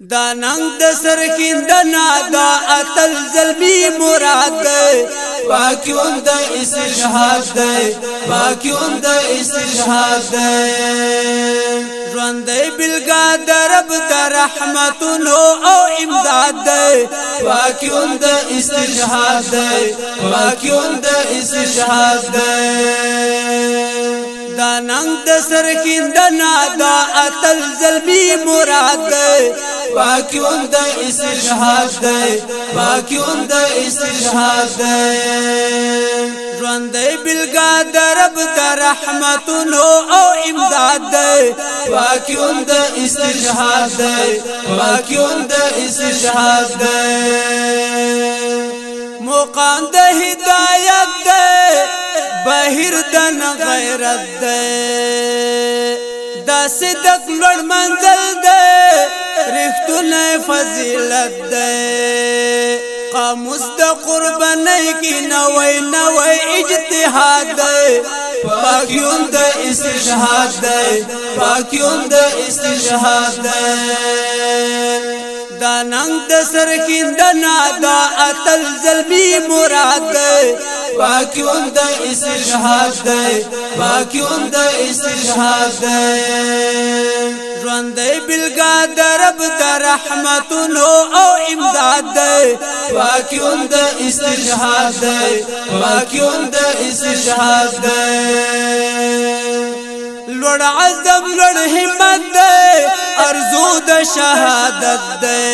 دا ننګ د سرخیند نه دا اتل زلمی مراد پاکیون د استشهاد دی پاکیون د استشهاد دی ژوندې بلګا درب د رحمتونو او امداد دی پاکیون د استشهاد دی پاکیون د استشهاد دی دا ننګ د سرخندنا دا اتل زلمی مراد باقی اون د استشهاد دی باقی اون د استشهاد دی ژوند بلګا درب د رحمتونو او امداد دی باقی د استشهاد دی باقی اون د استشهاد دی مقام د هدایت دی بهر د غیرت دی دا صدق لړ منزل دی رښتونه فضیلت دی قاموس د قربانۍ کې نوې نوې اجتهاد دی پاکیون د استشهاد دی پاکیون د استشهاد دی دا ننګ د سر کې د نادا اتل زلمی مراد دی پاکی اون د استشهاد دی پاکی اون د استشهاد دی ژوندې بلګا درب در رحمتونو او امداد دی پاکی اون د استشهاد دی پاکی اون د استشهاد دی لوړ عزم لوړ همت دی ارزو د شهادت دی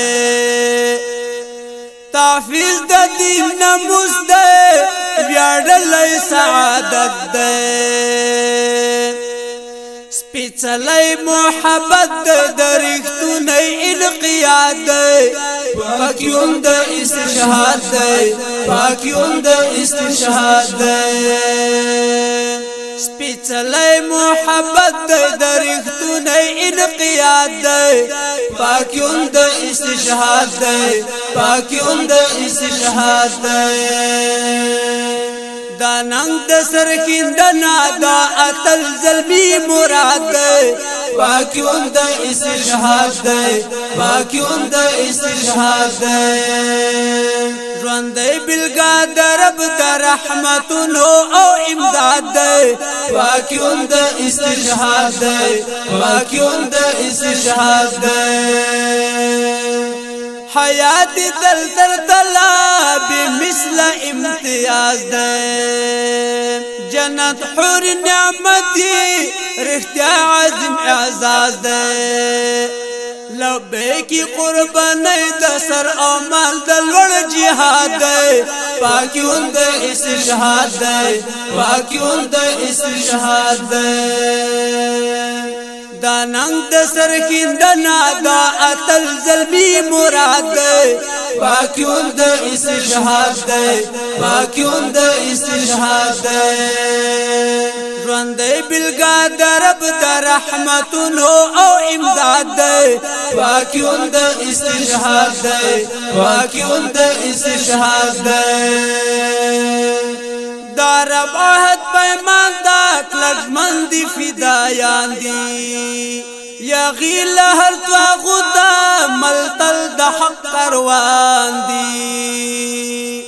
تحفیظ د دین نموز دی سپیچلی سعادت دے سپیچلی محبت دے درختونی القیاد دے پاکیون دے استشہاد دے پاکیون دے استشہاد دے سپیچلی محبت دے درختونی انقیاد دے پاکیون دے استشہاد دے پاکیون دا ننګ د سرخندنا دا اتل زلمی مراد دی باقی اون د استشهاد دی باقی اون د استشهاد دی ژوندې بلګا درب در رحمتونو او امداد دی باقی اون د استشهاد دی باقی اون د استشهاد دی حیات دل تر تلا بمثل امتیاز ده جنت حور نعمت رښتیا عظیم اعزاز ده لبیکی قربانی د سر او مال د لوړ jihad ده پاکیون د استشهاد ده پاکیون د استشهاد ده دا ننګ د سرخی دنا دا اتل زلمی مراد پاکیون د استشهاد دی پاکیون د استشهاد دی ژوند بلګا درب در رحمتونو او امداد دی واکیون د استشهاد دی واکیون د استشهاد دی دار عہد پیمان دا کلجمن دی فدایان دی یا غیل هر تواغو دا ملتل دا حق کروان دی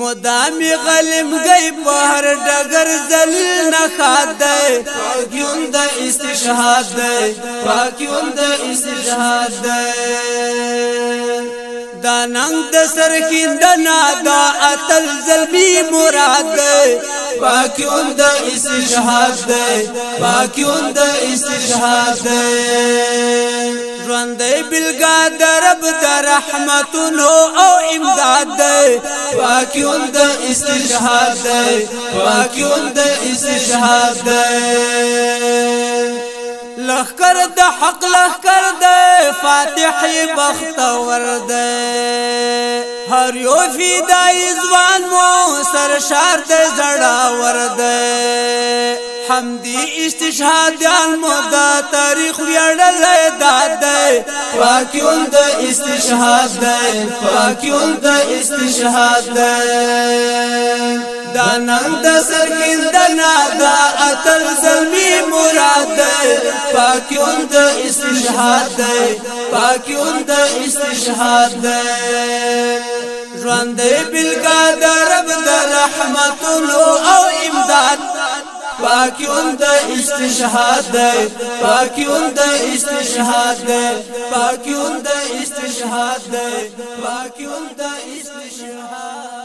مدامی غلم گئی پہر ڈگر زلیل نخات دے پاکیون دا استشہاد دے پاکیون دا استشہاد دے دا ننګ د سرخندنا دا اتل زلمی مراد پاکیون د استشهاد دی پاکیون د استشهاد دی ژوندې بلګا درب در رحمتونو او امداد دی پاکیون د استشهاد دی پاکیون د استشهاد دی لخر د حق لخر د فاتح بختور د هر یو فدای ځوان مو سر شار د زړه ور د حمدی استشهادیان مو دا تاریخ ویړلې داد پاکیون د استشهاد دی پاکیون د استشهاد دی دا نن د سرګند نه دا اتل زلمی مراد دی پاکیون د استشهاد دی پاکیون د استشهاد دی ژوند بلګا د رب د رحمت او امداد پاکیون د استشهاد دی پاکیون د استشهاد دی پاکیون د استشهاد دی پاکیون د استشهاد